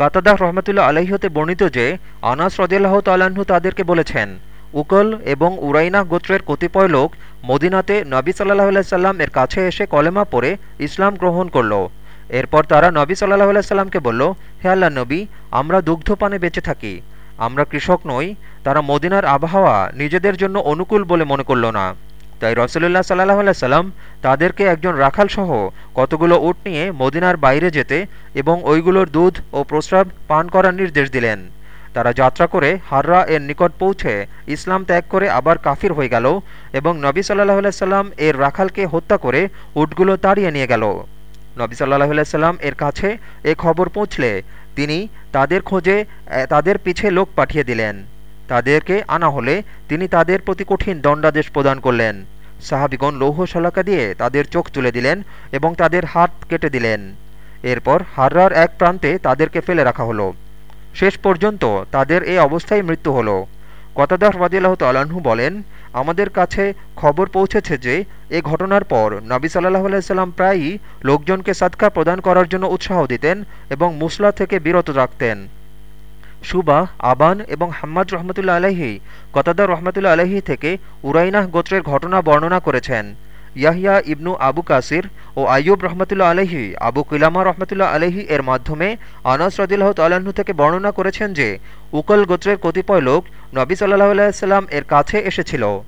কাতাদাহ রহমতুল্লা আলহিহতে বর্ণিত যে, আনাস রদিয়াল্লাহ তাল্লাহ্ন তাদেরকে বলেছেন, উকল এবং উরাইনা গোত্রের কতিপয় লোক মদিনাতে নবী সাল্লাহ সাল্লাম এর কাছে এসে কলেমা পরে ইসলাম গ্রহণ করল। এরপর তারা নবী সাল্লাহ সাল্লামকে বলল, হে আল্লাহ নবী, আমরা দুগ্ধপানে বেঁচে থাকি। আমরা কৃষক নই, তারা মদিনার আবহাওয়া নিজেদের জন্য অনুকূল বলে মনে করল না। তাই রসুল্লাহ সাল্লাহ সাল্লাম তাদেরকে একজন রাখাল সহ কতগুলো উট নিয়ে মদিনার বাইরে যেতে এবং ওইগুলোর দুধ ও প্রস্রাব পান করার নির্দেশ দিলেন। তারা যাত্রা করে হাররা এর নিকট পৌঁছে ইসলাম ত্যাগ করে আবার কাফির হয়ে গেল এবং নবী সাল্লাহ সাল্লাম এর রাখালকে হত্যা করে উটগুলো তাড়িয়ে নিয়ে গেল। নবী সাল্লাহ সাল্লাম এর কাছে এ খবর পৌঁছলে তিনি তাদের খোঁজে তাদের পিছে লোক পাঠিয়ে দিলেন। তাদেরকে আনা হলে তিনি তাদের প্রতি কঠিন দণ্ডাদেশ প্রদান করলেন। সাহাবিগণ লৌহ শলাকা দিয়ে তাদের চোখ তুলে দিলেন এবং তাদের হাত কেটে দিলেন। এরপর হাররার এক প্রান্তে তাদেরকে ফেলে রাখা হলো। শেষ পর্যন্ত তাদের এই অবস্থায় মৃত্যু হলো। কতাদাহ রাদিল্লাহ তাল্লাহ্ন বলেন, আমাদের কাছে খবর পৌঁছেছে যে এ ঘটনার পর নবী সাল্লাহ আলাইসাল্লাম প্রায়ই লোকজনকে সাদকা প্রদান করার জন্য উৎসাহ দিতেন এবং মুসলা থেকে বিরত রাখতেন। সুবাহ আবান এবং হাম্মাদ রহমতুল্লা আলহি কতাদা রহমতুল্লা আলহি থেকে উরাইনাহ গোত্রের ঘটনা বর্ণনা করেছেন। ইয়াহিয়া ইবনু আবু কাসির ও আইয়ুব রহমতুল্লা আলহি আবু কিলামা রহমতুল্লা আলহি এর মাধ্যমে আনাস রদিল্লাহ তাল্লাহ্ন থেকে বর্ণনা করেছেন যে, উকল গোত্রের কতিপয় লোক নবী সাল্লাহ আলাইসাল্লাম এর কাছে এসেছিল।